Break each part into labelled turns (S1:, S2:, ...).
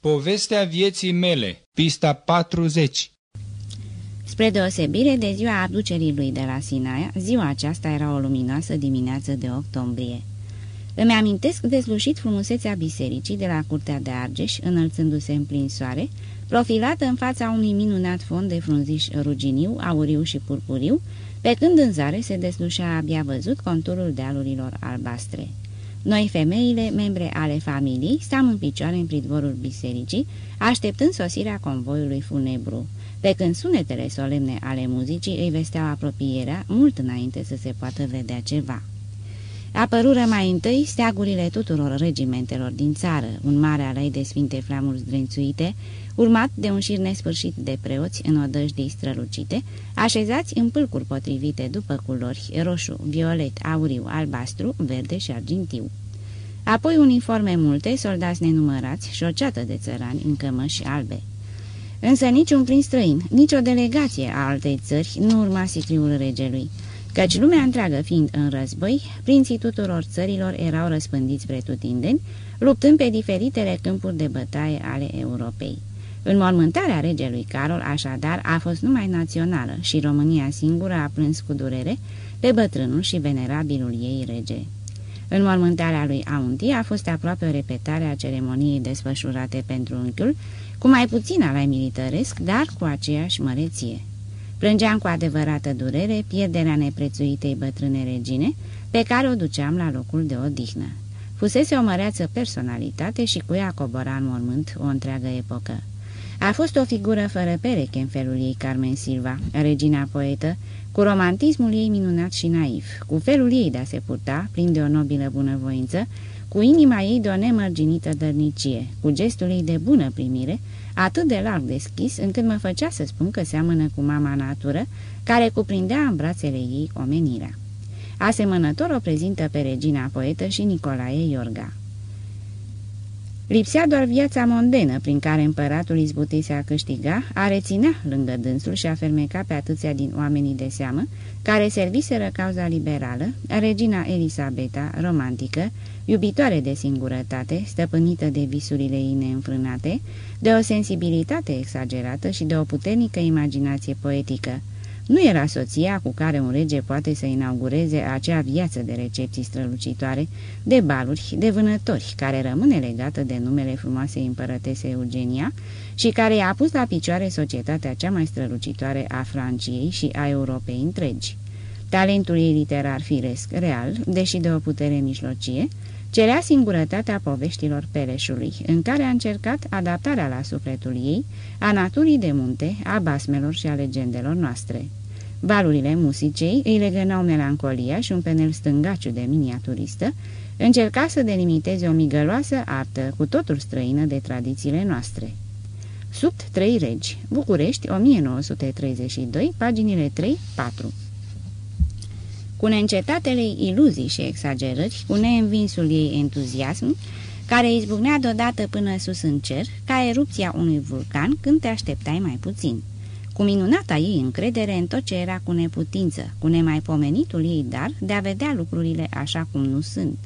S1: Povestea vieții mele, pista 40
S2: Spre deosebire de ziua aducerii lui de la Sinaia, ziua aceasta era o luminoasă dimineață de octombrie. Îmi amintesc dezlușit frumusețea bisericii de la Curtea de Argeș, înălțându-se în plin soare, profilată în fața unui minunat fond de frunziș ruginiu, auriu și purpuriu, pe când în zare se deslușea abia văzut conturul dealurilor albastre. Noi, femeile, membre ale familiei, stam în picioare în pridvorul bisericii, așteptând sosirea convoiului funebru, pe când sunetele solemne ale muzicii îi vesteau apropierea mult înainte să se poată vedea ceva. Apărură mai întâi steagurile tuturor regimentelor din țară, un mare alei de sfinte flamuri zdrențuite, urmat de un șir nesfârșit de preoți în odăjdii strălucite, așezați în pâlcuri potrivite după culori roșu, violet, auriu, albastru, verde și argintiu. Apoi uniforme multe, soldați nenumărați și o ceată de țărani în cămăși albe. Însă niciun prin străin, nici o delegație a altei țări nu urma sicriul regelui, căci lumea întreagă fiind în război, prinții tuturor țărilor erau răspândiți pretutindeni, luptând pe diferitele câmpuri de bătaie ale Europei. Înmormântarea regelui Carol, așadar, a fost numai națională și România singură a plâns cu durere pe bătrânul și venerabilul ei rege. Înmormântarea lui Aunti a fost aproape o repetare a ceremoniei desfășurate pentru unchiul, cu mai puțin alai milităresc, dar cu aceeași măreție. Plângeam cu adevărată durere pierderea neprețuitei bătrâne regine, pe care o duceam la locul de odihnă. Fusese o măreață personalitate și cu ea cobora în mormânt o întreagă epocă. A fost o figură fără pereche în felul ei Carmen Silva, regina poetă, cu romantismul ei minunat și naiv, cu felul ei de a se purta, plin de o nobilă bunăvoință, cu inima ei de o nemărginită dărnicie, cu gestul ei de bună primire, atât de larg deschis, încât mă făcea să spun că seamănă cu mama natură, care cuprindea în brațele ei omenirea. Asemănător o prezintă pe regina poetă și Nicolae Iorga. Lipsea doar viața mondenă prin care împăratul izbutise a câștiga, a reținea lângă dânsul și a fermeca pe atâția din oamenii de seamă, care serviseră cauza liberală, regina Elisabeta, romantică, iubitoare de singurătate, stăpânită de visurile ei neînfrânate, de o sensibilitate exagerată și de o puternică imaginație poetică, nu era soția cu care un rege poate să inaugureze acea viață de recepții strălucitoare, de baluri, de vânători, care rămâne legată de numele frumoasei împărătese Eugenia și care i-a pus la picioare societatea cea mai strălucitoare a Franciei și a Europei întregi. Talentul ei literar firesc, real, deși de o putere mijlocie, cerea singurătatea poveștilor Pereșului, în care a încercat adaptarea la sufletul ei a naturii de munte, a basmelor și a legendelor noastre. Valurile musicei îi legănau melancolia și un penel stângaciu de miniaturistă, încerca să delimiteze o migăloasă artă cu totul străină de tradițiile noastre. Sub trei regi, București, 1932, paginile 3-4 Cu neîncetatele iluzii și exagerări, cu neînvinsul ei entuziasm, care izbucnea deodată până sus în cer, ca erupția unui vulcan când te așteptai mai puțin cu minunata ei încredere în tot ce era cu neputință, cu nemaipomenitul ei dar de a vedea lucrurile așa cum nu sunt.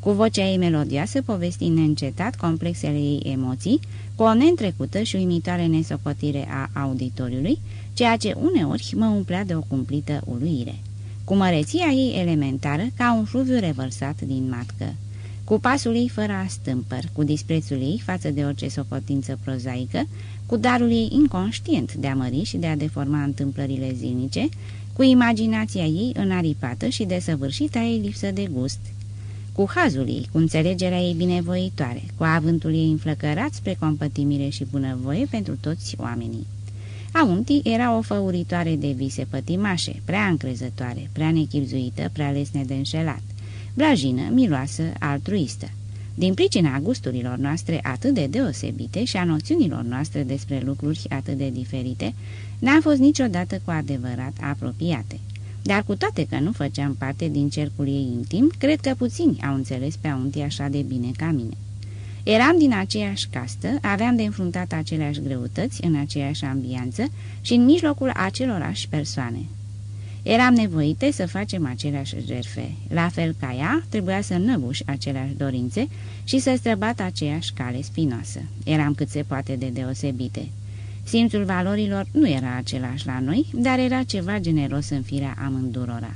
S2: Cu vocea ei melodioasă povestind neîncetat complexele ei emoții, cu o neîntrecută și uimitoare nesopotire a auditoriului, ceea ce uneori mă umplea de o cumplită uluire. Cu măreția ei elementară ca un fluviu revărsat din matcă cu pasul ei fără astâmpăr, cu disprețul ei față de orice socotință prozaică, cu darul ei inconștient de a mări și de a deforma întâmplările zilnice, cu imaginația ei înaripată și desăvârșita ei lipsă de gust, cu hazul ei, cu înțelegerea ei binevoitoare, cu avântul ei înflăcărat spre compătimire și bunăvoie pentru toți oamenii. Aunti era o făuritoare de vise pătimașe, prea încrezătoare, prea nechipzuită, prea lesne de înșelat, blajină, miloasă, altruistă din pricina gusturilor noastre atât de deosebite și a noțiunilor noastre despre lucruri atât de diferite, n-am fost niciodată cu adevărat apropiate. Dar cu toate că nu făceam parte din cercul ei intim, cred că puțini au înțeles pe auntii așa de bine ca mine. Eram din aceeași castă, aveam de înfruntat aceleași greutăți în aceeași ambianță și în mijlocul acelorași persoane. Eram nevoite să facem aceleași jerfe. La fel ca ea, trebuia să năbuși aceleași dorințe și să străbat aceeași cale spinoasă. Eram cât se poate de deosebite. Simțul valorilor nu era același la noi, dar era ceva generos în firea amândurora.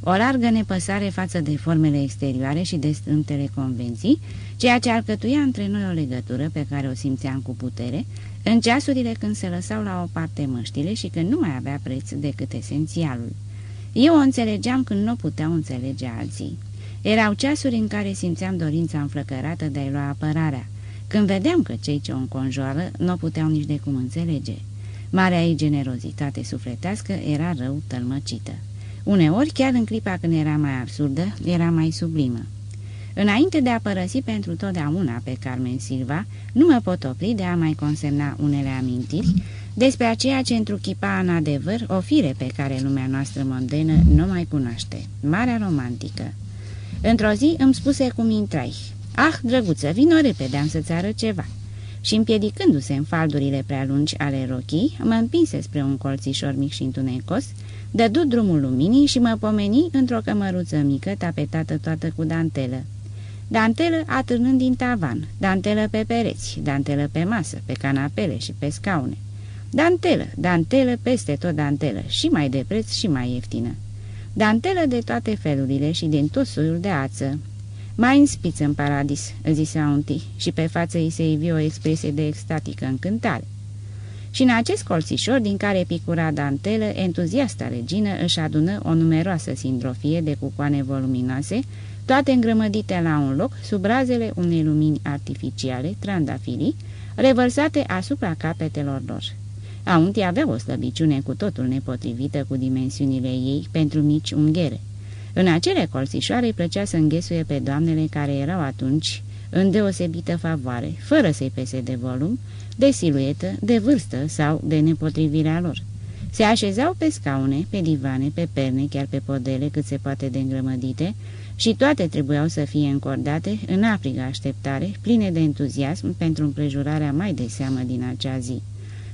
S2: O largă nepăsare față de formele exterioare și de strântele convenții, ceea ce alcătuia între noi o legătură pe care o simțeam cu putere, în ceasurile când se lăsau la o parte măștile și când nu mai avea preț decât esențialul. Eu o înțelegeam când nu puteau înțelege alții. Erau ceasuri în care simțeam dorința înflăcărată de a-i lua apărarea, când vedeam că cei ce o înconjoară nu puteau nici de cum înțelege. Marea ei generozitate sufletească era rău tălmăcită. Uneori, chiar în clipa când era mai absurdă, era mai sublimă. Înainte de a părăsi pentru totdeauna pe Carmen Silva, nu mă pot opri de a mai consemna unele amintiri despre aceea ce întruchipa în adevăr o fire pe care lumea noastră modernă nu mai cunoaște, Marea Romantică. Într-o zi îmi spuse cum intrai. Ah, drăguță, vino repede, am să-ți arăt ceva." Și împiedicându-se în faldurile prea lungi ale rochii, mă împinse spre un colțișor mic și întunecos, dădu drumul luminii și mă pomeni într-o cămăruță mică tapetată toată cu dantelă. Dantelă atârnând din tavan, dantelă pe pereți, dantelă pe masă, pe canapele și pe scaune. Dantelă, dantelă peste tot dantelă, și mai de preț și mai ieftină. Dantelă de toate felurile și din tot soiul de ață. Mai în spiță în paradis, zise Auntie, și pe față îi se ivi o expresie de extatică încântare. Și în acest colțișor, din care picura dantelă, entuziasta regină își adună o numeroasă sindrofie de cucoane voluminoase, toate îngrămădite la un loc, sub razele unei lumini artificiale, trandafirii, revărsate asupra capetelor lor. Auntie avea o slăbiciune cu totul nepotrivită cu dimensiunile ei pentru mici unghere. În acele colțișoare îi plăcea să înghesuie pe doamnele care erau atunci în deosebită favoare, fără să-i pese de volum, de siluetă, de vârstă sau de nepotrivirea lor. Se așezau pe scaune, pe divane, pe perne, chiar pe podele cât se poate de îngrămădite și toate trebuiau să fie încordate în aprigă așteptare, pline de entuziasm pentru împrejurarea mai de seamă din acea zi.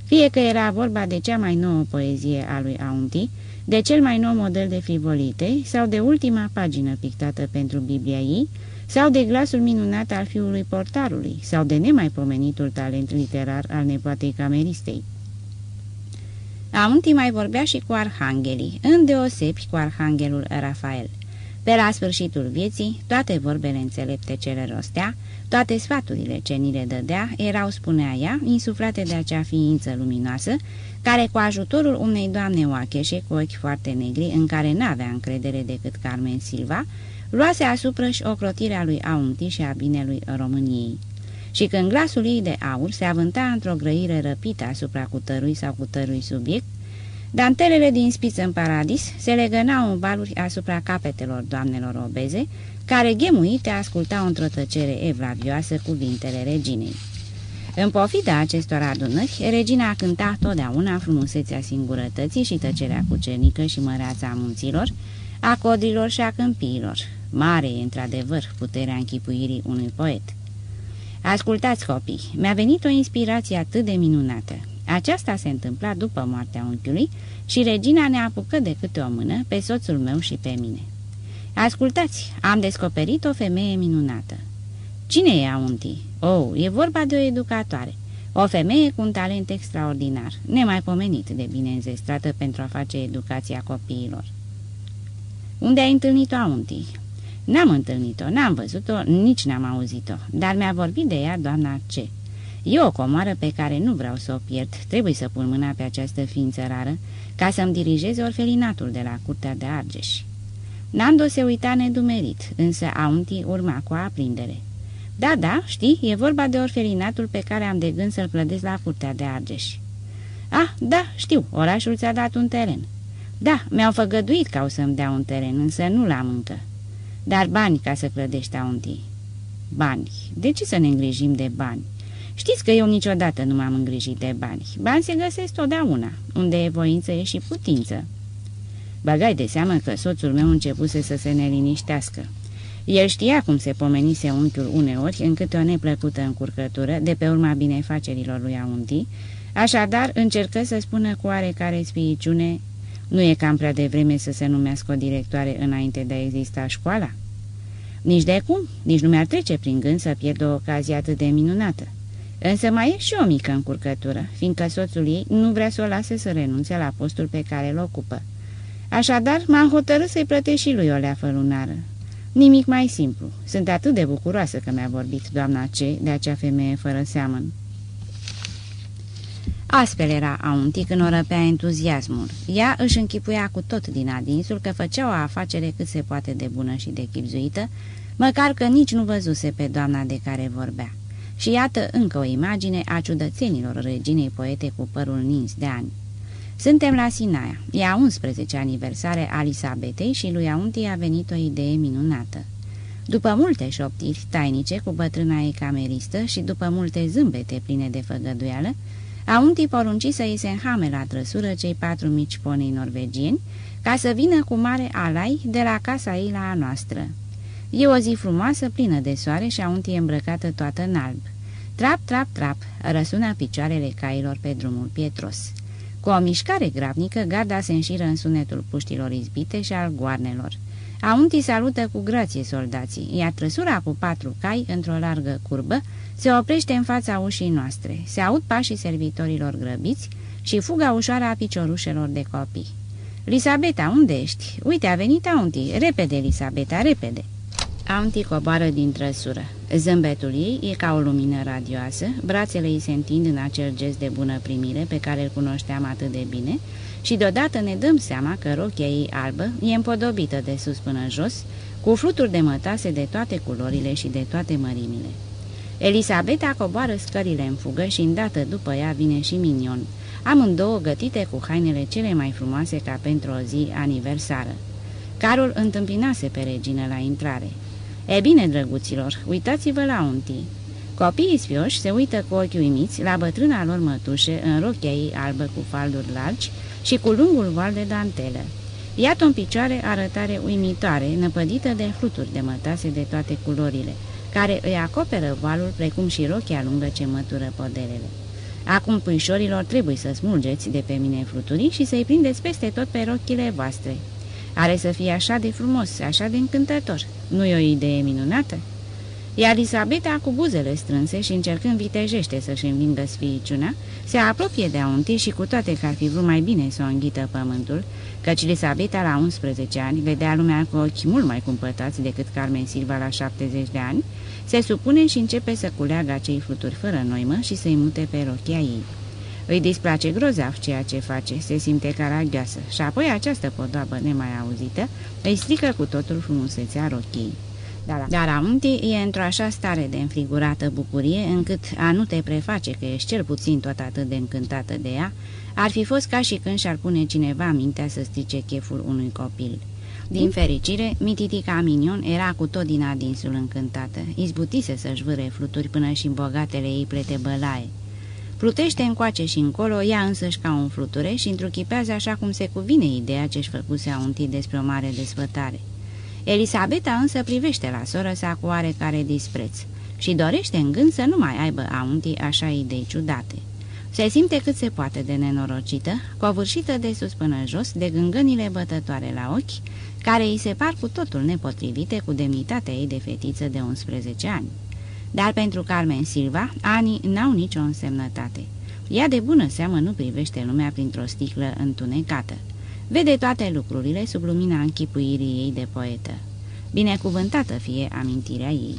S2: Fie că era vorba de cea mai nouă poezie a lui Aunti, de cel mai nou model de frivolite sau de ultima pagină pictată pentru Biblia ei, sau de glasul minunat al fiului portarului, sau de nemaipomenitul talent literar al nepoatei cameristei. Aunti mai vorbea și cu arhanghelii, îndeosebi cu arhanghelul Rafael. Pe la sfârșitul vieții, toate vorbele înțelepte ce le rostea, toate sfaturile ce ni le dădea, erau, spunea ea, insuflate de acea ființă luminoasă, care cu ajutorul unei doamne oacheșe cu ochi foarte negri, în care n-avea încredere decât Carmen Silva, luase asupra și ocrotirea lui Aunti și a binelui României. Și când glasul ei de aur se avânta într-o grăire răpită asupra cutărui sau cutărui subiect, Dantelele din spiță în paradis se legănau în valuri asupra capetelor doamnelor obeze, care ghemuite ascultau într-o tăcere evlavioasă cuvintele reginei. În pofida acestor adunări, regina cânta totdeauna frumusețea singurătății și tăcerea cucernică și măreața a munților, a codrilor și a câmpiilor. Mare e, într-adevăr, puterea închipuirii unui poet. Ascultați, copii, mi-a venit o inspirație atât de minunată. Aceasta se întâmpla după moartea unchiului și regina ne apucă de câte o mână pe soțul meu și pe mine. Ascultați, am descoperit o femeie minunată. Cine e Aunti? Oh, e vorba de o educatoare. O femeie cu un talent extraordinar, nemaipomenit de bine înzestrată pentru a face educația copiilor. Unde ai întâlnit-o Aunti? N-am întâlnit-o, n-am văzut-o, nici n-am auzit-o, dar mi-a vorbit de ea doamna C. E o comoară pe care nu vreau să o pierd, trebuie să pun mâna pe această ființă rară, ca să-mi dirigeze orfelinatul de la curtea de Argeș. Nando se uita nedumerit, însă Aunti urma cu aprindere. Da, da, știi, e vorba de orfelinatul pe care am de gând să-l plădesc la curtea de Argeș. Ah, da, știu, orașul ți-a dat un teren. Da, mi-au făgăduit ca o să-mi dea un teren, însă nu l-am încă. Dar bani ca să clădești Aunti. Bani. De ce să ne îngrijim de bani? Știți că eu niciodată nu m-am îngrijit de bani. Bani se găsesc totdeauna. Unde e voință e și putință. Băgai de seamă că soțul meu începuse să se neliniștească. El știa cum se pomenise unchiul uneori în câte o neplăcută încurcătură de pe urma binefacerilor lui Aunti, așadar încercă să spună cu oarecare spiriciune Nu e cam prea devreme să se numească o directoare înainte de a exista școala? Nici de cum, nici nu mi-ar trece prin gând să pierd o ocazie atât de minunată. Însă mai e și o mică încurcătură, fiindcă soțul ei nu vrea să o lase să renunțe la postul pe care îl ocupă. Așadar, m-am hotărât să-i plătesc și lui o leafă lunară. Nimic mai simplu. Sunt atât de bucuroasă că mi-a vorbit doamna C. de acea femeie fără seamăn. Astfel era Aunti când o răpea entuziasmul. Ea își închipuia cu tot din adinsul că făcea o afacere cât se poate de bună și de chipzuită, măcar că nici nu văzuse pe doamna de care vorbea. Și iată încă o imagine a ciudățenilor reginei poete cu părul nins de ani. Suntem la Sinaia. E a 11 aniversare a Elisabetei și lui Aunti a venit o idee minunată. După multe șoptiri tainice cu bătrâna ei cameristă și după multe zâmbete pline de făgăduială, Aunti porunci să îi se înhame la trăsură cei patru mici ponei norvegieni ca să vină cu mare alai de la casa ei la a noastră. E o zi frumoasă, plină de soare și Aunti e îmbrăcată toată în alb. Trap, trap, trap, răsună picioarele cailor pe drumul pietros. Cu o mișcare grabnică, garda se înșiră în sunetul puștilor izbite și al goarnelor. Aunti salută cu grație soldații, iar trăsura cu patru cai, într-o largă curbă, se oprește în fața ușii noastre. Se aud pașii servitorilor grăbiți și fuga ușoară a piciorușelor de copii. Lisabeta, unde ești? Uite, a venit Aunti. Repede, Lisabeta, repede!" Aunti coboară din trăsură. Zâmbetul ei e ca o lumină radioasă, brațele îi se întind în acel gest de bună primire pe care îl cunoșteam atât de bine și deodată ne dăm seama că rochia ei albă e împodobită de sus până jos, cu fluturi de mătase de toate culorile și de toate mărimile. Elisabeta coboară scările în fugă și îndată după ea vine și Minion, amândouă gătite cu hainele cele mai frumoase ca pentru o zi aniversară. Carul întâmpinase pe regină la intrare. E bine, drăguților, uitați-vă la untii. Copiii sfioși se uită cu ochi uimiți la bătrâna lor mătușe în rochia ei albă cu falduri largi și cu lungul val de dantelă. Iată în picioare arătare uimitoare, năpădită de fluturi de mătase de toate culorile, care îi acoperă valul precum și rochia lungă ce mătură podelele. Acum, puișorilor, trebuie să smulgeți de pe mine fluturii și să-i prindeți peste tot pe rochile voastre. Are să fie așa de frumos, așa de încântător. Nu e o idee minunată? Iar Elisabeta, cu buzele strânse și încercând vitejește să-și învingă sfiiciuna, se apropie de Aunti și cu toate că ar fi vrut mai bine să o înghită pământul, căci Elisabeta la 11 ani vedea lumea cu ochi mult mai cumpătați decât Carmen Silva la 70 de ani, se supune și începe să culeagă acei fluturi fără noimă și să-i mute pe rochia ei. Îi displace grozav ceea ce face, se simte caragioasă și apoi această podoabă nemai auzită îi strică cu totul frumusețea rochiei. Dar, dar Aunti e într-o așa stare de înfrigurată bucurie încât a nu te preface că ești cel puțin tot atât de încântată de ea, ar fi fost ca și când și-ar pune cineva mintea să strice cheful unui copil. Din fericire, mititica Minion era cu tot din adinsul încântată, izbutise să-și vâre fluturi până și în bogatele ei plete bălaie. Plutește încoace și încolo, ea însăși ca un flutureș și întruchipează așa cum se cuvine ideea ce-și făcuse auntii despre o mare desfătare. Elisabeta însă privește la soră sa cu oarecare dispreț și dorește în gând să nu mai aibă auntii așa idei ciudate. Se simte cât se poate de nenorocită, covârșită de sus până jos, de gângănile bătătoare la ochi, care îi se par cu totul nepotrivite cu demnitatea ei de fetiță de 11 ani. Dar pentru Carmen Silva, anii n-au nicio însemnătate. Ea de bună seamă nu privește lumea printr-o sticlă întunecată. Vede toate lucrurile sub lumina închipuirii ei de poetă. Binecuvântată fie amintirea ei.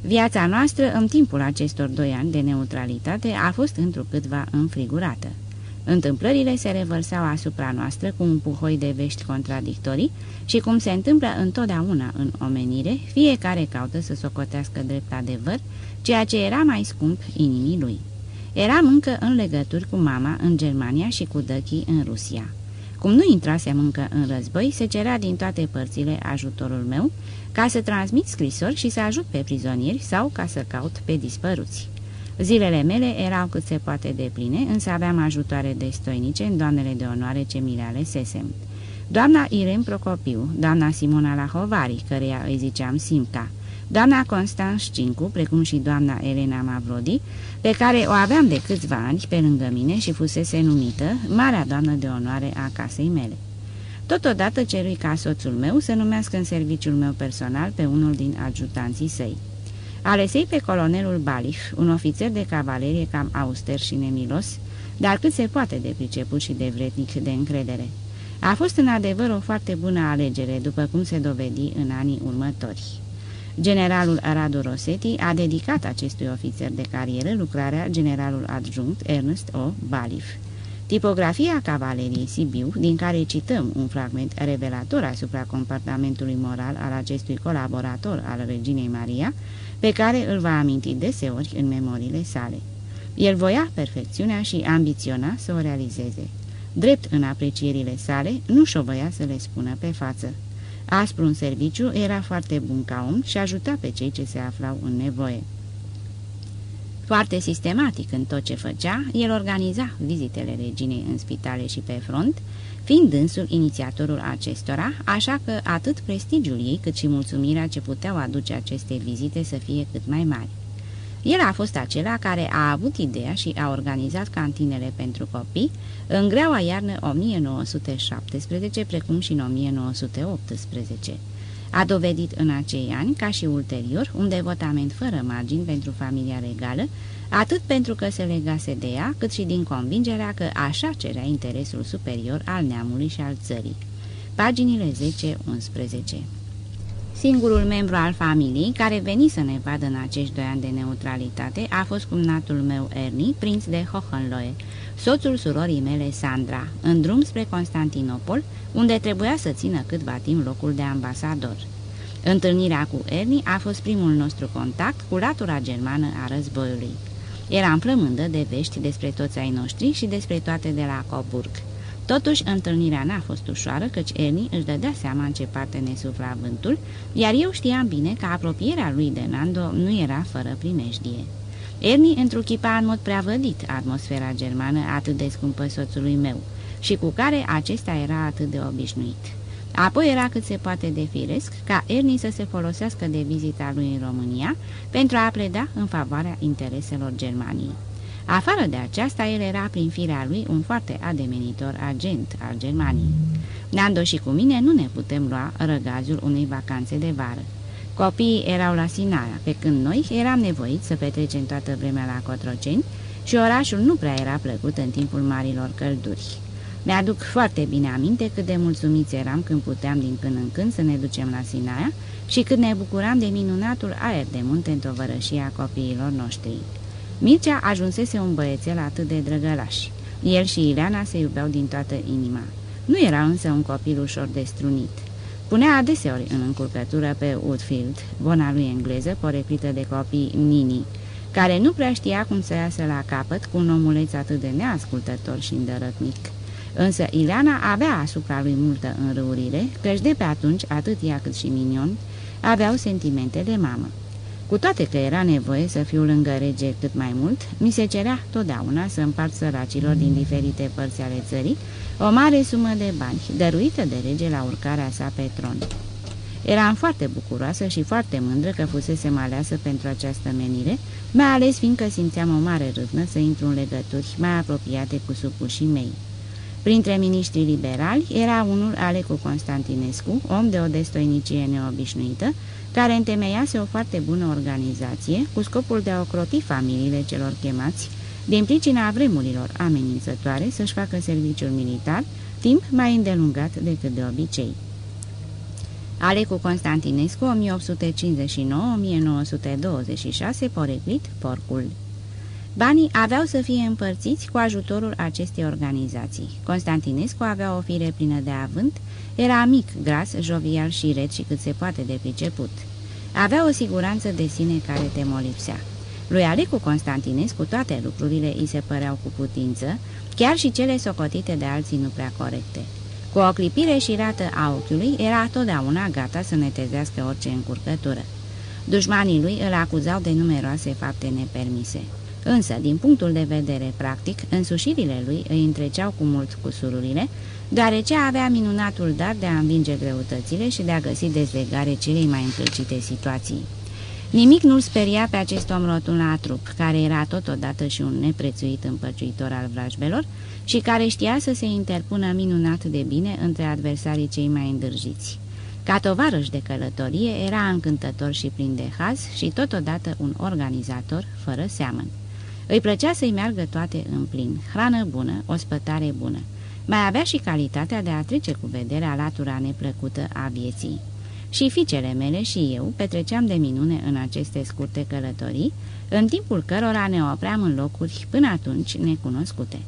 S2: Viața noastră, în timpul acestor doi ani de neutralitate, a fost întrucâtva înfrigurată. Întâmplările se revărsau asupra noastră cu un puhoi de vești contradictorii și, cum se întâmplă întotdeauna în omenire, fiecare caută să socotească drept adevăr, ceea ce era mai scump inimii lui. Eram încă în legături cu mama în Germania și cu Dăchii în Rusia. Cum nu intrasem încă în război, se cerea din toate părțile ajutorul meu ca să transmit scrisori și să ajut pe prizonieri sau ca să caut pe dispăruți. Zilele mele erau cât se poate de pline, însă aveam ajutoare destoinice în doamnele de onoare ce mi le alesesem. Doamna Irem Procopiu, doamna Simona Lahovari, căreia îi ziceam Simca, doamna Constanț Cincu, precum și doamna Elena Mavrodi, pe care o aveam de câțiva ani pe lângă mine și fusese numită Marea Doamnă de Onoare a casei mele. Totodată cerui ca soțul meu să numească în serviciul meu personal pe unul din ajutanții săi. Alesei pe colonelul Balif, un ofițer de cavalerie cam auster și nemilos, dar cât se poate de priceput și de vretnic de încredere. A fost în adevăr o foarte bună alegere, după cum se dovedi în anii următori. Generalul Radu Rossetti a dedicat acestui ofițer de carieră lucrarea generalul adjunct Ernest O. Balif. Tipografia cavaleriei Sibiu, din care cităm un fragment revelator asupra comportamentului moral al acestui colaborator al reginei Maria, pe care îl va aminti deseori în memoriile sale. El voia perfecțiunea și ambiționa să o realizeze. Drept în aprecierile sale, nu șovăia să le spună pe față. Aspru în serviciu, era foarte bun ca om și ajuta pe cei ce se aflau în nevoie. Foarte sistematic în tot ce făcea, el organiza vizitele reginei în spitale și pe front, fiind dânsul inițiatorul acestora, așa că atât prestigiul ei cât și mulțumirea ce puteau aduce aceste vizite să fie cât mai mari. El a fost acela care a avut ideea și a organizat cantinele pentru copii în greaua iarnă 1917, precum și în 1918. A dovedit în acei ani, ca și ulterior, un devotament fără margini pentru familia regală, atât pentru că se legase de ea, cât și din convingerea că așa cerea interesul superior al neamului și al țării. Paginile 10-11 Singurul membru al familiei care veni să ne vadă în acești doi ani de neutralitate a fost cumnatul meu Ernie, prinț de Hohenlohe, soțul surorii mele Sandra, în drum spre Constantinopol, unde trebuia să țină câtva timp locul de ambasador. Întâlnirea cu Ernie a fost primul nostru contact cu latura germană a războiului. Eram flămândă de vești despre toți ai noștri și despre toate de la Coburg. Totuși, întâlnirea n-a fost ușoară, căci Ernie își dădea seama în ce parte ne sufla vântul, iar eu știam bine că apropierea lui de Nando nu era fără primejdie. Ernie întruchipa în mod prea vădit atmosfera germană atât de scumpă soțului meu și cu care acesta era atât de obișnuit. Apoi era cât se poate de firesc ca Ernie să se folosească de vizita lui în România pentru a pleda în favoarea intereselor Germaniei. Afară de aceasta, el era prin firea lui un foarte ademenitor agent al Germaniei. Nando și cu mine nu ne putem lua răgazul unei vacanțe de vară. Copiii erau la Sinaia, pe când noi eram nevoiți să petrecem toată vremea la Cotroceni și orașul nu prea era plăcut în timpul marilor călduri. Mi-aduc foarte bine aminte cât de mulțumiți eram când puteam din când în când să ne ducem la Sinaia și cât ne bucuram de minunatul aer de munte în tovărășia copiilor noștri. Mircea ajunsese un băiețel atât de drăgălaș. El și Ileana se iubeau din toată inima. Nu era însă un copil ușor de strunit. Punea adeseori în încurcătură pe Woodfield, bona lui engleză, poreplită de copii Nini, care nu prea știa cum să iasă la capăt cu un omuleț atât de neascultător și îndărătnic. Însă Ileana avea asupra lui multă înrăurire, căci de pe atunci atât ea cât și Minion aveau sentimente de mamă. Cu toate că era nevoie să fiu lângă rege cât mai mult, mi se cerea totdeauna să împart săracilor din diferite părți ale țării o mare sumă de bani, dăruită de rege la urcarea sa pe tron. Eram foarte bucuroasă și foarte mândră că fusese aleasă pentru această menire, mai ales fiindcă simțeam o mare râvnă să intru în legături mai apropiate cu supușii mei. Printre miniștrii liberali era unul Alecu Constantinescu, om de o destoinicie neobișnuită, care întemeiase o foarte bună organizație cu scopul de a ocroti familiile celor chemați, din pricina vremurilor amenințătoare să-și facă serviciul militar, timp mai îndelungat decât de obicei. Alecu Constantinescu, 1859-1926, poreclit Porcul. Banii aveau să fie împărțiți cu ajutorul acestei organizații. Constantinescu avea o fire plină de avânt, era mic, gras, jovial și red și cât se poate de priceput. Avea o siguranță de sine care te molipsea. Lui Alecu Constantinescu toate lucrurile îi se păreau cu putință, chiar și cele socotite de alții nu prea corecte. Cu o clipire și rată a ochiului, era totdeauna gata să netezească orice încurcătură. Dușmanii lui îl acuzau de numeroase fapte nepermise. Însă, din punctul de vedere practic, însușirile lui îi întreceau cu mult cusururile, deoarece avea minunatul dar de a învinge greutățile și de a găsi dezlegare celei mai încălcite situații. Nimic nu-l speria pe acest om rotund la trup, care era totodată și un neprețuit împăciuitor al vrajbelor și care știa să se interpună minunat de bine între adversarii cei mai îndârjiți. Ca tovarăș de călătorie era încântător și plin de haz și totodată un organizator fără seamăn. Îi plăcea să-i meargă toate în plin, hrană bună, o spătare bună. Mai avea și calitatea de a trece cu vederea latura neplăcută a vieții. Și fiicele mele și eu petreceam de minune în aceste scurte călătorii, în timpul cărora ne opream în locuri până atunci necunoscute.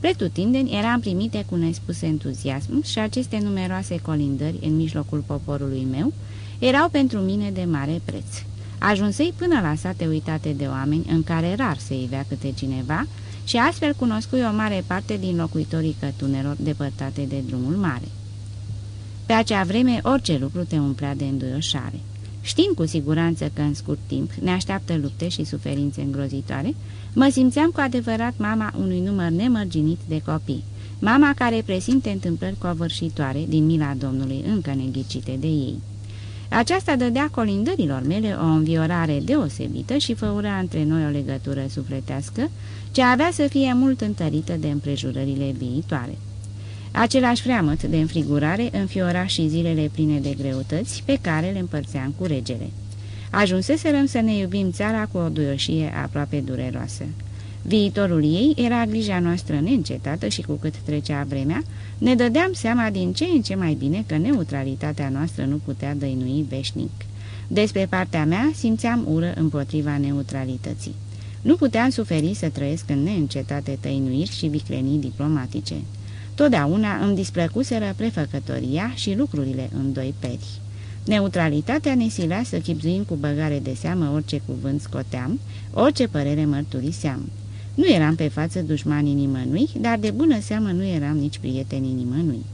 S2: Pretutindeni eram primite cu nespus entuziasm și aceste numeroase colindări în mijlocul poporului meu erau pentru mine de mare preț. Ajunsei până la sate uitate de oameni în care rar se ivea câte cineva și astfel cunoscui o mare parte din locuitorii cătunelor depărtate de drumul mare. Pe acea vreme orice lucru te umplea de înduioșare. Știind cu siguranță că în scurt timp ne așteaptă lupte și suferințe îngrozitoare, mă simțeam cu adevărat mama unui număr nemărginit de copii, mama care presimte întâmplări covârșitoare din mila Domnului încă neghicite de ei. Aceasta dădea colindărilor mele o înviorare deosebită și făura între noi o legătură sufletească, ce avea să fie mult întărită de împrejurările viitoare. Același freamăt de înfrigurare înfiora și zilele pline de greutăți pe care le împărțeam cu regele. Ajunseserăm să ne iubim țara cu o duioșie aproape dureroasă. Viitorul ei era grija noastră neîncetată și cu cât trecea vremea, ne dădeam seama din ce în ce mai bine că neutralitatea noastră nu putea dăinui veșnic. Despre partea mea simțeam ură împotriva neutralității. Nu puteam suferi să trăiesc în neîncetate tăinuiri și viclenii diplomatice. Totdeauna îmi displăcuseră prefăcătoria și lucrurile în doi peri. Neutralitatea ne silea să chipzuim cu băgare de seamă orice cuvânt scoteam, orice părere mărturiseam. Nu eram pe față dușmanii nimănui, dar de bună seamă nu eram nici prietenii nimănui.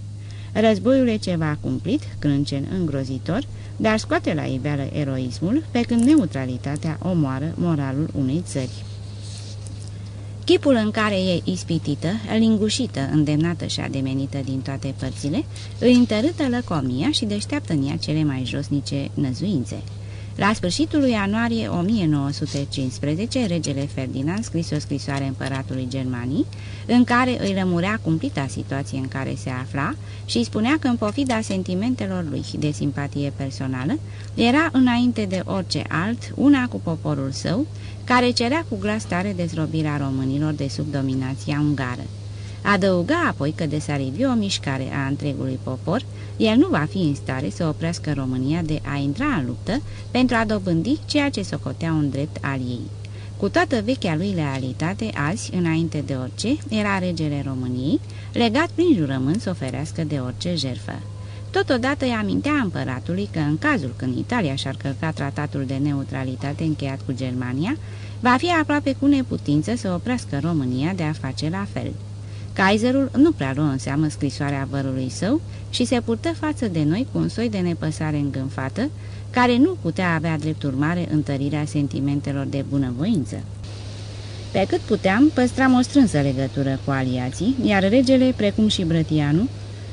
S2: Războiul e ceva cumplit, crâncen îngrozitor, dar scoate la iveală eroismul, pe când neutralitatea omoară moralul unei țări. Chipul în care e ispitită, lingușită, îndemnată și ademenită din toate părțile, îi întărâtă lăcomia și deșteaptă în ea cele mai josnice năzuințe. La sfârșitul lui ianuarie 1915, regele Ferdinand scris o scrisoare împăratului Germanii, în care îi lămurea cumplita situație în care se afla și îi spunea că în pofida sentimentelor lui de simpatie personală, era înainte de orice alt una cu poporul său, care cerea cu glas tare dezrobirea românilor de sub dominația ungară. Adăuga apoi că de s-ar o mișcare a întregului popor, el nu va fi în stare să oprească România de a intra în luptă pentru a dobândi ceea ce socotea un drept al ei. Cu toată vechea lui lealitate, azi, înainte de orice, era regele României, legat prin jurământ să oferească de orice jerfă. Totodată îi amintea împăratului că în cazul când Italia și-ar călca tratatul de neutralitate încheiat cu Germania, va fi aproape cu neputință să oprească România de a face la fel. Kaiserul nu prea luă în seamă scrisoarea vărului său și se purtă față de noi cu un soi de nepăsare îngânfată, care nu putea avea drept urmare întărirea sentimentelor de bunăvoință. Pe cât puteam, păstram o strânsă legătură cu aliații, iar regele, precum și Brătianu,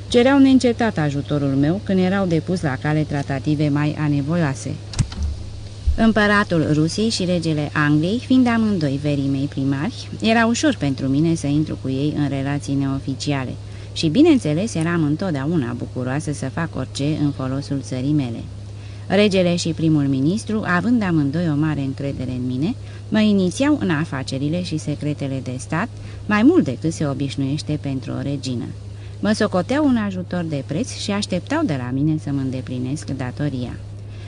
S2: cereau neîncetat ajutorul meu când erau depus la cale tratative mai anevoioase. Împăratul Rusiei și regele Angliei, fiind amândoi verii mei primari, era ușor pentru mine să intru cu ei în relații neoficiale și, bineînțeles, eram întotdeauna bucuroasă să fac orice în folosul țării mele. Regele și primul ministru, având amândoi o mare încredere în mine, mă inițiau în afacerile și secretele de stat mai mult decât se obișnuiește pentru o regină. Mă socoteau un ajutor de preț și așteptau de la mine să mă îndeplinesc datoria.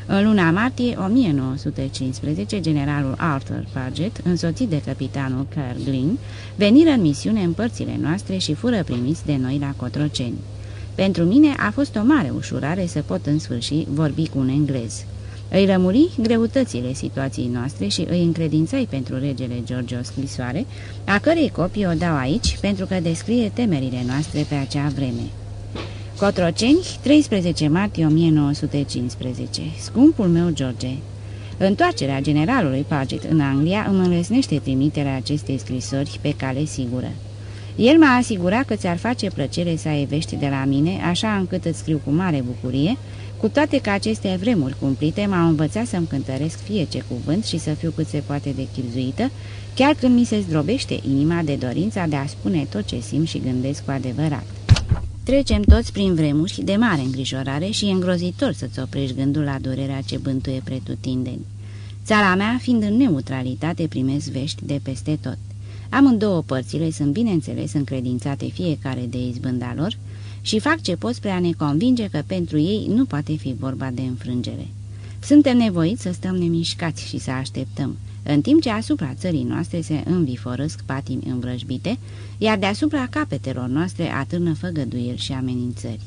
S2: În luna martie 1915, generalul Arthur Paget, însoțit de capitanul Kerr Glynn, veniră în misiune în părțile noastre și fură primiți de noi la Cotroceni. Pentru mine a fost o mare ușurare să pot în sfârșit vorbi cu un englez. Îi rămuri greutățile situației noastre și îi încredințai pentru regele George o scrisoare, a cărei copii o dau aici pentru că descrie temerile noastre pe acea vreme. Cotroceni, 13 martie 1915 Scumpul meu George Întoarcerea generalului Paget în Anglia îmi înlesnește trimiterea acestei scrisori pe cale sigură. El m-a asigurat că ți-ar face plăcere să ai vești de la mine, așa încât îți scriu cu mare bucurie, Cu toate că aceste vremuri cumplite m-au învățat să-mi cântăresc fie ce cuvânt și să fiu cât se poate de chipzuită, chiar când mi se zdrobește inima de dorința de a spune tot ce simt și gândesc cu adevărat. Trecem toți prin vremuri de mare îngrijorare și e îngrozitor să-ți oprești gândul la durerea ce bântuie pretutindeni. Țara mea, fiind în neutralitate, primesc vești de peste tot. Amândouă părțile sunt bineînțeles încredințate fiecare de izbânda lor și fac ce pot spre a ne convinge că pentru ei nu poate fi vorba de înfrângere. Suntem nevoiți să stăm nemișcați și să așteptăm, în timp ce asupra țării noastre se înviforăsc patimi învrăjbite, iar deasupra capetelor noastre atârnă făgăduieli și amenințări.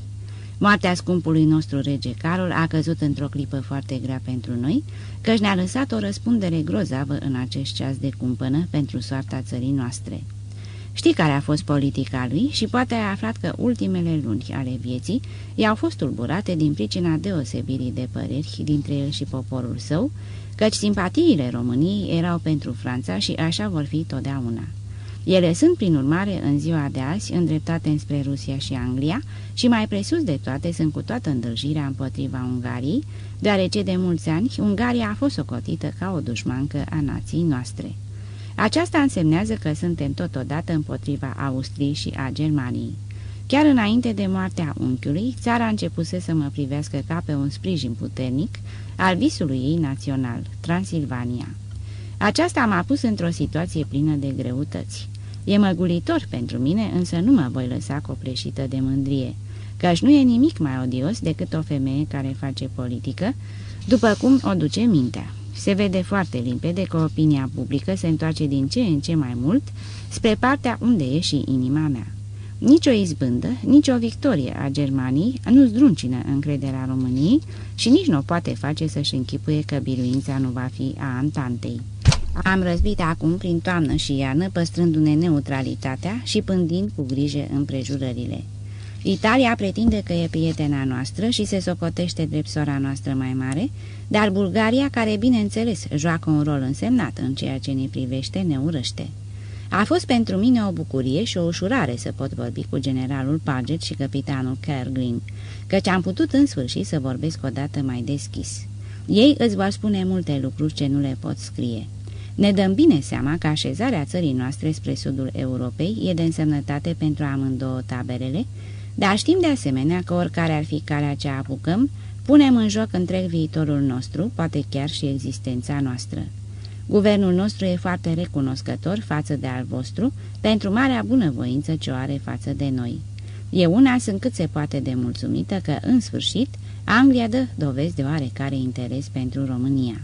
S2: Moartea scumpului nostru rege Carol a căzut într-o clipă foarte grea pentru noi, căci ne-a lăsat o răspundere grozavă în acest ceas de cumpănă pentru soarta țării noastre. Știi care a fost politica lui și poate ai aflat că ultimele luni ale vieții i-au fost tulburate din pricina deosebirii de păreri dintre el și poporul său, căci simpatiile României erau pentru Franța și așa vor fi totdeauna. Ele sunt, prin urmare, în ziua de azi, îndreptate înspre Rusia și Anglia și mai presus de toate sunt cu toată îndârjirea împotriva Ungariei, deoarece de mulți ani Ungaria a fost socotită ca o dușmancă a nației noastre. Aceasta însemnează că suntem totodată împotriva Austriei și a Germaniei. Chiar înainte de moartea unchiului, țara a început să mă privească ca pe un sprijin puternic al visului ei național, Transilvania. Aceasta m-a pus într-o situație plină de greutăți. E măgulitor pentru mine, însă nu mă voi lăsa copleșită de mândrie, căci nu e nimic mai odios decât o femeie care face politică, după cum o duce mintea. Se vede foarte limpede că opinia publică se întoarce din ce în ce mai mult spre partea unde e și inima mea. Nici o izbândă, nici o victorie a Germaniei nu zdruncină încrederea României și nici nu o poate face să-și închipuie că biruința nu va fi a Antantei. Am răzbit acum prin toamnă și iarnă, păstrându-ne neutralitatea și pândind cu grijă împrejurările. Italia pretinde că e prietena noastră și se socotește drept sora noastră mai mare, dar Bulgaria, care bineînțeles joacă un rol însemnat în ceea ce ne privește, ne urăște. A fost pentru mine o bucurie și o ușurare să pot vorbi cu generalul Paget și capitanul Kerglin, căci am putut în sfârșit să vorbesc odată mai deschis. Ei îți vor spune multe lucruri ce nu le pot scrie. Ne dăm bine seama că așezarea țării noastre spre sudul Europei e de însemnătate pentru amândouă taberele, dar știm de asemenea că oricare ar fi calea ce apucăm, punem în joc întreg viitorul nostru, poate chiar și existența noastră. Guvernul nostru e foarte recunoscător față de al vostru pentru marea bunăvoință ce o are față de noi. Eu una sunt cât se poate de mulțumită că, în sfârșit, Anglia dă dovezi de oarecare interes pentru România.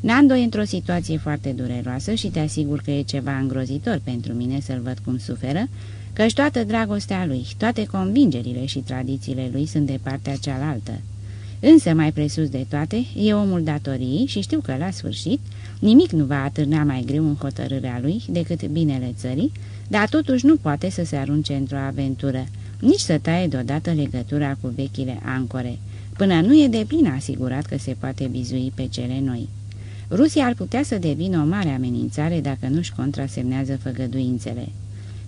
S2: Nando e într-o situație foarte dureroasă și te asigur că e ceva îngrozitor pentru mine să-l văd cum suferă, căci toată dragostea lui, toate convingerile și tradițiile lui sunt de partea cealaltă. Însă, mai presus de toate, e omul datoriei și știu că, la sfârșit, nimic nu va atârna mai greu în hotărârea lui decât binele țării, dar totuși nu poate să se arunce într-o aventură, nici să taie deodată legătura cu vechile ancore, până nu e de plin asigurat că se poate bizui pe cele noi. Rusia ar putea să devină o mare amenințare dacă nu-și contrasemnează făgăduințele.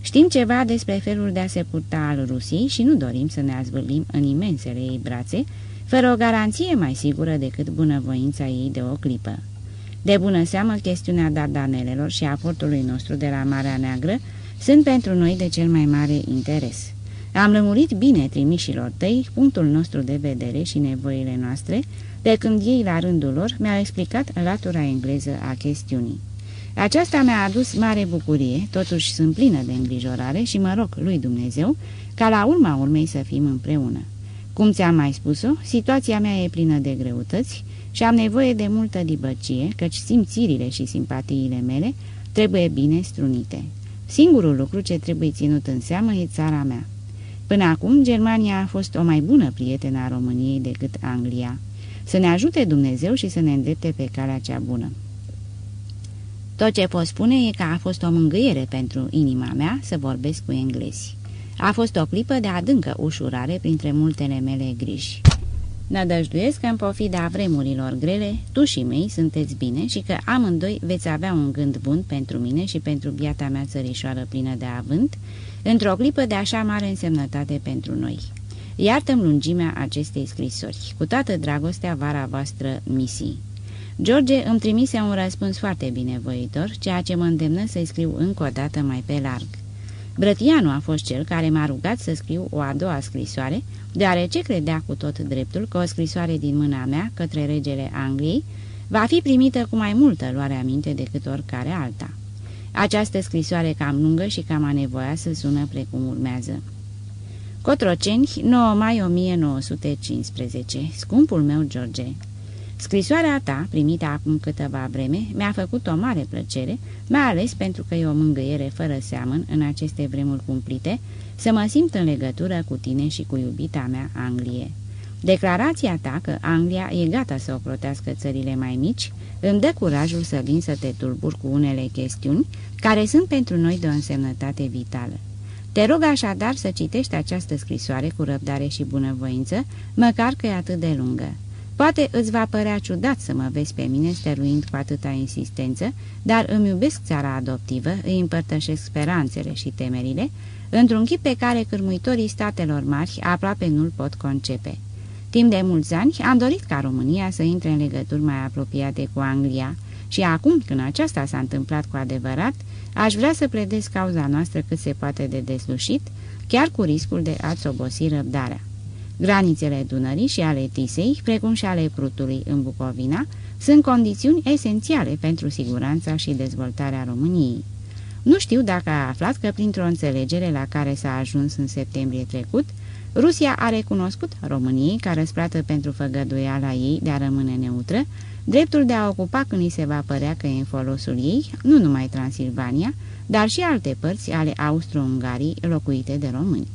S2: Știm ceva despre felul de a se purta al Rusiei și nu dorim să ne azvârlim în imensele ei brațe, fără o garanție mai sigură decât bunăvoința ei de o clipă. De bună seamă, chestiunea Dardanelelor și aportului nostru de la Marea Neagră sunt pentru noi de cel mai mare interes. Am lămurit bine trimișilor tăi punctul nostru de vedere și nevoile noastre, de când ei, la rândul lor, mi-au explicat latura engleză a chestiunii. Aceasta mi-a adus mare bucurie, totuși sunt plină de îngrijorare și mă rog lui Dumnezeu ca la urma urmei să fim împreună. Cum ți-am mai spus-o, situația mea e plină de greutăți și am nevoie de multă dibăcie, căci simțirile și simpatiile mele trebuie bine strunite. Singurul lucru ce trebuie ținut în seamă e țara mea. Până acum, Germania a fost o mai bună prietenă a României decât Anglia. Să ne ajute Dumnezeu și să ne îndrepte pe calea cea bună. Tot ce pot spune e că a fost o mângâiere pentru inima mea să vorbesc cu englezi. A fost o clipă de adâncă ușurare printre multele mele griji. Nădăjduiesc că în pofida vremurilor grele, tu și mei sunteți bine și că amândoi veți avea un gând bun pentru mine și pentru biata mea țărișoară plină de avânt, într-o clipă de așa mare însemnătate pentru noi. Iartă-mi lungimea acestei scrisori. Cu toată dragostea vara voastră misii. George îmi trimise un răspuns foarte binevoitor, ceea ce mă îndemnă să-i scriu încă o dată mai pe larg. Brătianu a fost cel care m-a rugat să scriu o a doua scrisoare, deoarece credea cu tot dreptul că o scrisoare din mâna mea către regele Angliei va fi primită cu mai multă luare aminte decât oricare alta. Această scrisoare cam lungă și cam anevoioasă sună precum urmează. Cotroceni, 9 mai 1915. Scumpul meu George, Scrisoarea ta, primită acum câteva vreme, mi-a făcut o mare plăcere, mai ales pentru că e o mângâiere fără seamăn în aceste vremuri cumplite, să mă simt în legătură cu tine și cu iubita mea Anglie. Declarația ta că Anglia e gata să ocrotească țările mai mici îmi dă curajul să vin să te tulbur cu unele chestiuni care sunt pentru noi de o însemnătate vitală. Te rog așadar să citești această scrisoare cu răbdare și bunăvoință, măcar că e atât de lungă. Poate îți va părea ciudat să mă vezi pe mine stăruind cu atâta insistență, dar îmi iubesc țara adoptivă, îi împărtășesc speranțele și temerile, într-un chip pe care cârmuitorii statelor mari aproape nu-l pot concepe. Timp de mulți ani am dorit ca România să intre în legături mai apropiate cu Anglia și acum, când aceasta s-a întâmplat cu adevărat, aș vrea să pledez cauza noastră cât se poate de deslușit, chiar cu riscul de a-ți obosi răbdarea. Granițele Dunării și ale Tisei, precum și ale Prutului în Bucovina, sunt condițiuni esențiale pentru siguranța și dezvoltarea României. Nu știu dacă a aflat că printr-o înțelegere la care s-a ajuns în septembrie trecut, Rusia a recunoscut României ca răsplată pentru făgăduiala ei de a rămâne neutră, dreptul de a ocupa când îi se va părea că e în folosul ei, nu numai Transilvania, dar și alte părți ale Austro-Ungarii locuite de români.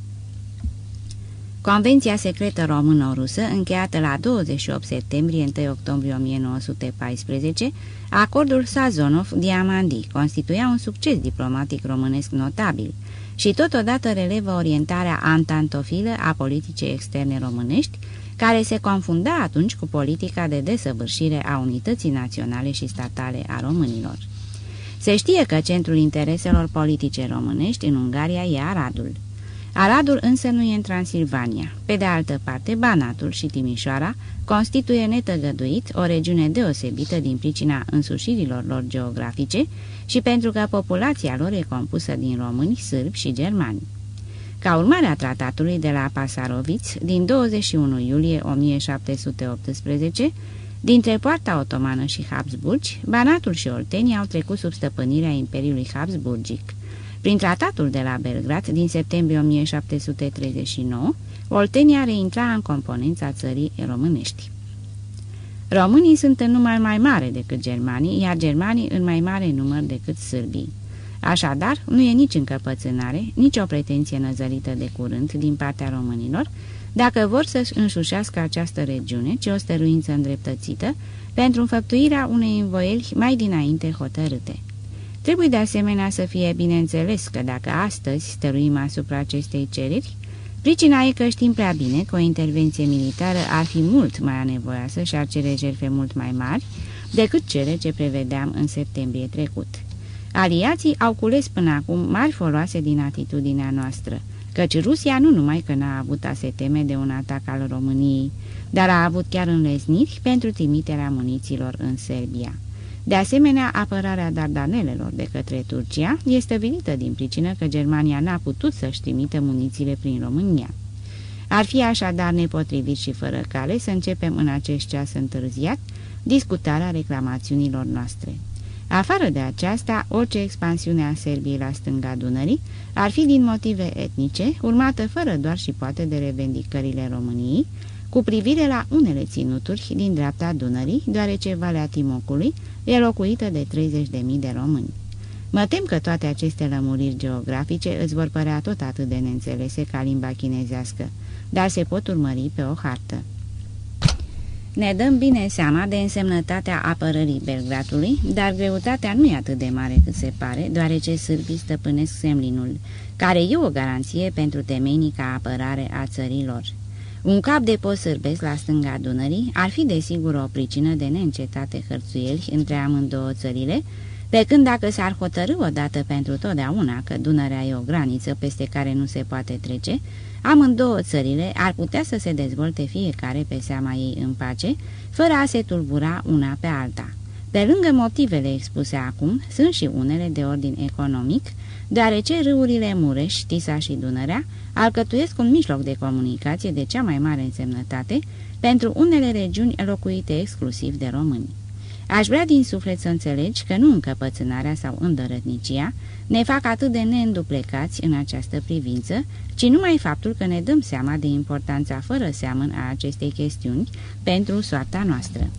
S2: Convenția secretă română-rusă, încheiată la 28 septembrie 1 octombrie 1914, acordul Sazonov-Diamandi constituia un succes diplomatic românesc notabil și totodată relevă orientarea antantofilă a politicii externe românești, care se confunda atunci cu politica de desăvârșire a unității naționale și statale a românilor. Se știe că centrul intereselor politice românești în Ungaria e Aradul. Aradul însă nu e în Transilvania. Pe de altă parte, Banatul și Timișoara constituie netăgăduit o regiune deosebită din pricina însușirilor lor geografice și pentru că populația lor e compusă din români, sârbi și germani. Ca urmare a tratatului de la Pasaroviț din 21 iulie 1718, dintre poarta otomană și Habsburgi, Banatul și Oltenia au trecut sub stăpânirea Imperiului Habsburgic. Prin tratatul de la Belgrad din septembrie 1739, Oltenia reintra în componența țării românești. Românii sunt în număr mai mare decât germanii, iar germanii în mai mare număr decât sârbii. Așadar, nu e nici încăpățânare, nici o pretenție năzărită de curând din partea românilor, dacă vor să-și înșușească această regiune, ci o stăruință îndreptățită, pentru înfăptuirea unei învoieli mai dinainte hotărâte. Trebuie de asemenea să fie bineînțeles că dacă astăzi stăruim asupra acestei cereri, pricina e că știm prea bine că o intervenție militară ar fi mult mai anevoiasă și ar cere jerfe mult mai mari decât cele ce prevedeam în septembrie trecut. Aliații au cules până acum mari foloase din atitudinea noastră, căci Rusia nu numai că n-a avut a se teme de un atac al României, dar a avut chiar înlesniri pentru trimiterea muniților în Serbia. De asemenea, apărarea Dardanelelor de către Turcia este venită din pricină că Germania n-a putut să-și trimită munițiile prin România. Ar fi așadar nepotrivit și fără cale să începem în acest ceas întârziat discutarea reclamațiunilor noastre. Afară de aceasta, orice expansiune a Serbiei la stânga Dunării ar fi din motive etnice, urmată fără doar și poate de revendicările României, cu privire la unele ținuturi din dreapta Dunării, deoarece Valea Timocului e locuită de 30.000 de români. Mă tem că toate aceste lămuriri geografice îți vor părea tot atât de neînțelese ca limba chinezească, dar se pot urmări pe o hartă. Ne dăm bine seama de însemnătatea apărării Belgradului, dar greutatea nu e atât de mare cât se pare, deoarece sârbii stăpânesc Semlinul, care e o garanție pentru temeinica apărare a țărilor. Un cap de post sârbesc la stânga Dunării ar fi desigur o pricină de neîncetate hărțuieli între amândouă țările, Pe când dacă s-ar hotărâ odată pentru totdeauna că Dunărea e o graniță peste care nu se poate trece, amândouă țările ar putea să se dezvolte fiecare pe seama ei în pace, fără a se tulbura una pe alta. Pe lângă motivele expuse acum, sunt și unele de ordin economic, deoarece râurile Mureș, Tisa și Dunărea alcătuiesc un mijloc de comunicație de cea mai mare însemnătate pentru unele regiuni locuite exclusiv de români. Aș vrea din suflet să înțelegi că nu încăpățânarea sau îndărătnicia ne fac atât de neînduplecați în această privință, ci numai faptul că ne dăm seama de importanța fără seamăn a acestei chestiuni pentru soarta noastră.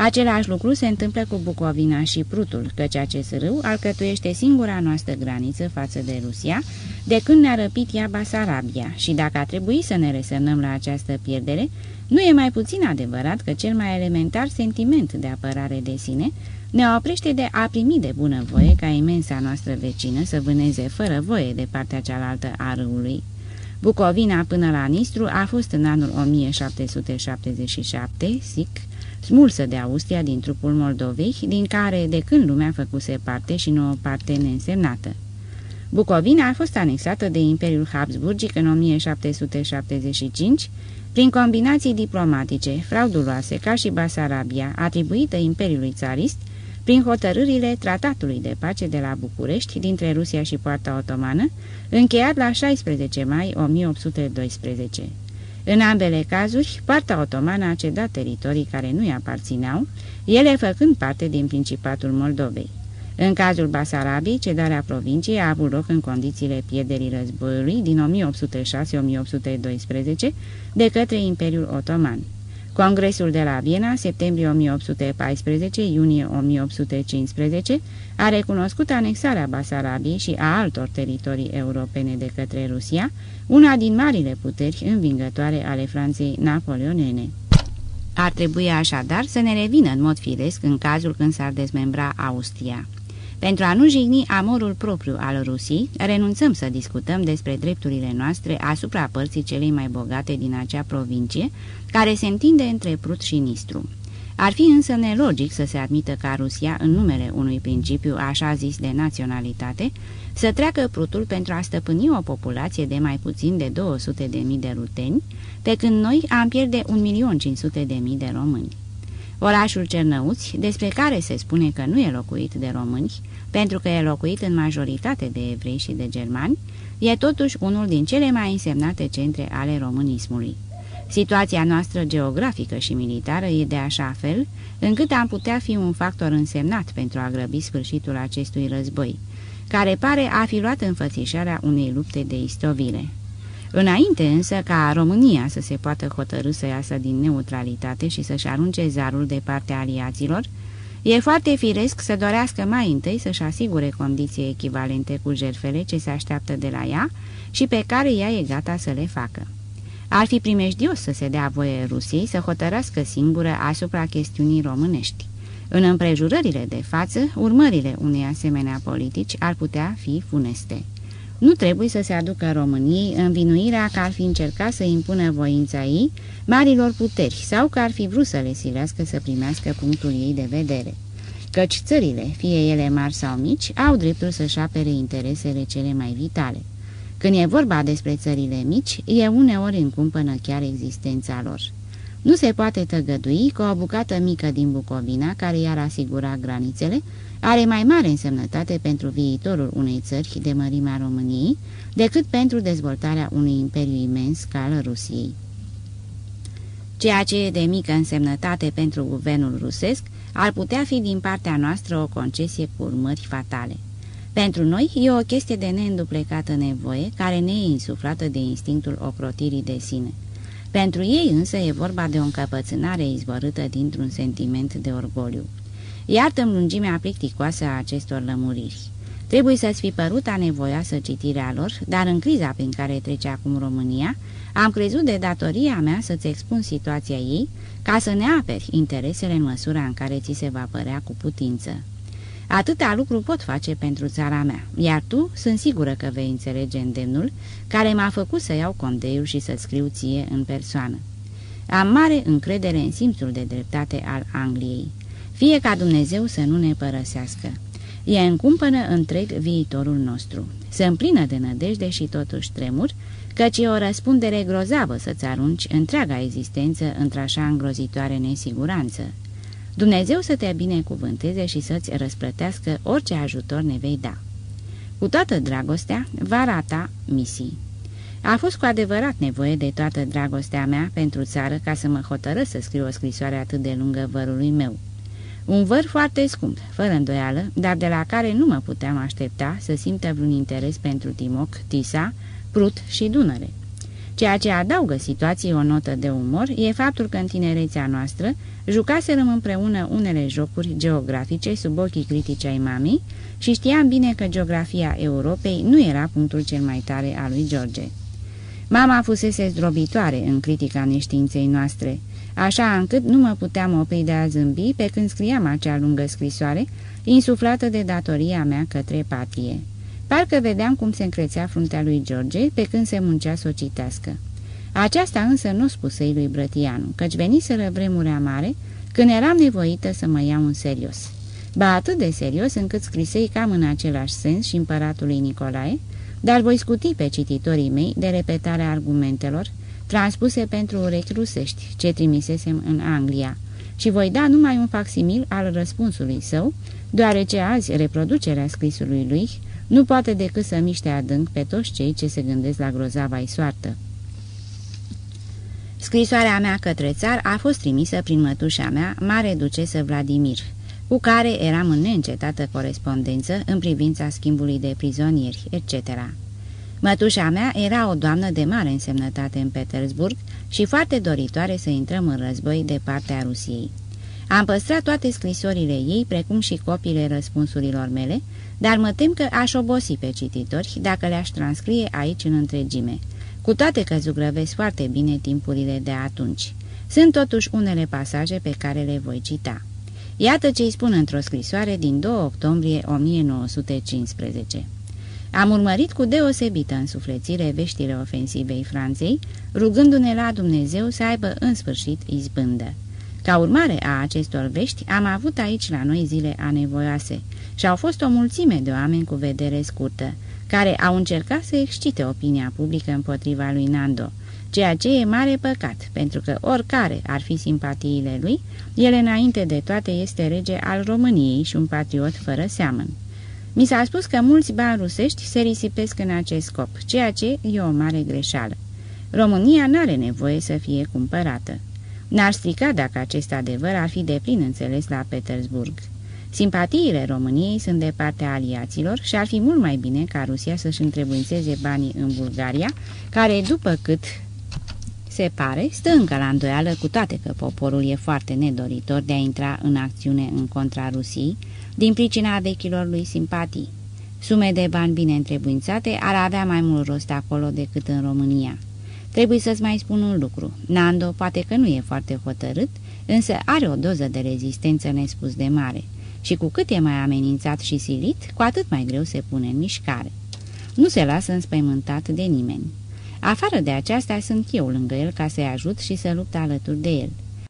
S2: Același lucru se întâmplă cu Bucovina și Prutul, căci acest râu alcătuiește singura noastră graniță față de Rusia, de când ne-a răpit ea Basarabia și dacă a trebuit să ne resemnăm la această pierdere, nu e mai puțin adevărat că cel mai elementar sentiment de apărare de sine ne oprește de a primi de bună voie ca imensa noastră vecină să vâneze fără voie de partea cealaltă a râului. Bucovina până la Nistru a fost în anul 1777, SIC, smulsă de Austria din trupul Moldovei, din care de când lumea făcuse parte și nu o parte neînsemnată. Bucovina a fost anexată de Imperiul Habsburgic în 1775, prin combinații diplomatice, frauduloase ca și Basarabia, atribuită Imperiului Țarist, prin hotărârile Tratatului de Pace de la București dintre Rusia și Poarta Otomană, încheiat la 16 mai 1812. În ambele cazuri, partea otomană a cedat teritorii care nu-i aparțineau, ele făcând parte din Principatul Moldovei. În cazul Basarabiei, cedarea provinciei a avut loc în condițiile pierderii războiului din 1806-1812 de către Imperiul Otoman. Congresul de la Viena, septembrie 1814-iunie 1815, a recunoscut anexarea Basarabiei și a altor teritorii europene de către Rusia, una din marile puteri învingătoare ale Franței napoleonene. Ar trebui așadar să ne revină în mod firesc în cazul când s-ar dezmembra Austria. Pentru a nu jigni amorul propriu al Rusiei, renunțăm să discutăm despre drepturile noastre asupra părții celei mai bogate din acea provincie, care se întinde între Prut și Nistru. Ar fi însă nelogic să se admită ca Rusia, în numele unui principiu așa zis de naționalitate, să treacă Prutul pentru a stăpâni o populație de mai puțin de 200.000 de ruteni, pe când noi am pierde 1.500.000 de români. Orașul Cernăuți, despre care se spune că nu e locuit de români, pentru că e locuit în majoritate de evrei și de germani, e totuși unul din cele mai însemnate centre ale românismului. Situația noastră geografică și militară e de așa fel, încât am putea fi un factor însemnat pentru a grăbi sfârșitul acestui război, care pare a fi luat înfățișarea unei lupte de istovire. Înainte însă ca România să se poată hotărâ să iasă din neutralitate și să-și arunce zarul de partea aliaților, e foarte firesc să dorească mai întâi să-și asigure condiții echivalente cu jerfele ce se așteaptă de la ea și pe care ea e gata să le facă. Ar fi primejdios să se dea voie Rusiei să hotărască singură asupra chestiunii românești. În împrejurările de față, urmările unei asemenea politici ar putea fi funeste. Nu trebuie să se aducă României învinuirea că ar fi încercat să impună voința ei marilor puteri sau că ar fi vrut să le silească să primească punctul ei de vedere. Căci țările, fie ele mari sau mici, au dreptul să-și apere interesele cele mai vitale. Când e vorba despre țările mici, e uneori încumpănă chiar existența lor. Nu se poate tăgădui că o bucată mică din Bucovina, care i-ar asigura granițele, are mai mare însemnătate pentru viitorul unei țări de mărimea României decât pentru dezvoltarea unui imperiu imens ca al Rusiei. Ceea ce e de mică însemnătate pentru guvernul rusesc ar putea fi din partea noastră o concesie cu urmări fatale. Pentru noi e o chestie de neînduplecată nevoie care ne e insuflată de instinctul ocrotirii de sine. Pentru ei însă e vorba de o încăpățânare izvorâtă dintr-un sentiment de orgoliu. Iartă-mi lungimea plicticoasă a acestor lămuriri. Trebuie să-ți fi părut anevoioasă citirea lor, dar în criza prin care trece acum România, am crezut de datoria mea să-ți expun situația ei, ca să ne aperi interesele în măsura în care ți se va părea cu putință. Atâta lucru pot face pentru țara mea, iar tu sunt sigură că vei înțelege îndemnul care m-a făcut să iau condeiul și să scriu ție în persoană. Am mare încredere în simțul de dreptate al Angliei. Fie ca Dumnezeu să nu ne părăsească. E încumpănă întreg viitorul nostru. Se împlină de nădejde și totuși tremur, căci e o răspundere grozavă să-ți arunci întreaga existență într-așa îngrozitoare nesiguranță. Dumnezeu să te binecuvânteze și să-ți răsplătească orice ajutor ne vei da. Cu toată dragostea, va rata misii. A fost cu adevărat nevoie de toată dragostea mea pentru țară ca să mă hotără să scriu o scrisoare atât de lungă vărului meu. Un văr foarte scump, fără îndoială, dar de la care nu mă puteam aștepta să simtă vreun interes pentru Timoc, Tisa, Prut și Dunăre. Ceea ce adaugă situației o notă de umor e faptul că în tinerețea noastră jucaserăm împreună unele jocuri geografice sub ochii critici ai mamei și știam bine că geografia Europei nu era punctul cel mai tare al lui George. Mama fusese zdrobitoare în critica neștiinței noastre, așa încât nu mă puteam opri de a zâmbi pe când scriam acea lungă scrisoare, insuflată de datoria mea către patrie. Parcă vedeam cum se încrețea fruntea lui George pe când se muncea să o citească. Aceasta însă nu spuse lui Brătianu, căci veniseră vremuri amare când eram nevoită să mă iau în serios. Ba atât de serios încât scrisei cam în același sens și împăratului Nicolae, dar voi scuti pe cititorii mei de repetarea argumentelor transpuse pentru urechi rusești ce trimisesem în Anglia și voi da numai un facsimil al răspunsului său, deoarece azi reproducerea scrisului lui nu poate decât să miște adânc pe toți cei ce se gândesc la grozava-i soartă. Scrisoarea mea către țar a fost trimisă prin mătușa mea, mare ducesă Vladimir, cu care eram în neîncetată corespondență în privința schimbului de prizonieri, etc. Mătușa mea era o doamnă de mare însemnătate în Petersburg și foarte doritoare să intrăm în război de partea Rusiei. Am păstrat toate scrisorile ei, precum și copiile răspunsurilor mele, dar mă tem că aș obosi pe cititori dacă le-aș transcrie aici în întregime, cu toate că zugrăvesc foarte bine timpurile de atunci. Sunt totuși unele pasaje pe care le voi cita. Iată ce îi spun într-o scrisoare din 2 octombrie 1915. Am urmărit cu deosebită însuflețire veștile ofensivei Franței, rugându-ne la Dumnezeu să aibă în sfârșit izbândă. Ca urmare a acestor vești, am avut aici la noi zile anevoioase și au fost o mulțime de oameni cu vedere scurtă, care au încercat să excite opinia publică împotriva lui Nando, ceea ce e mare păcat, pentru că oricare ar fi simpatiile lui, el înainte de toate este rege al României și un patriot fără seamăn. Mi s-a spus că mulți bani rusești se risipesc în acest scop, ceea ce e o mare greșeală. România n-are nevoie să fie cumpărată. N-ar strica dacă acest adevăr ar fi de plin înțeles la Petersburg. Simpatiile României sunt de partea aliaților și ar fi mult mai bine ca Rusia să-și întrebuințeze banii în Bulgaria, care, după cât se pare, stă încă la îndoială cu toate că poporul e foarte nedoritor de a intra în acțiune în contra Rusiei, din pricina vechilor lui simpatii. Sume de bani bine întrebuințate ar avea mai mult rost acolo decât în România. Trebuie să-ți mai spun un lucru. Nando poate că nu e foarte hotărât, însă are o doză de rezistență nespus de mare și cu cât e mai amenințat și silit, cu atât mai greu se pune în mișcare. Nu se lasă înspăimântat de nimeni. Afară de aceasta sunt eu lângă el ca să-i ajut și să lupt alături de el.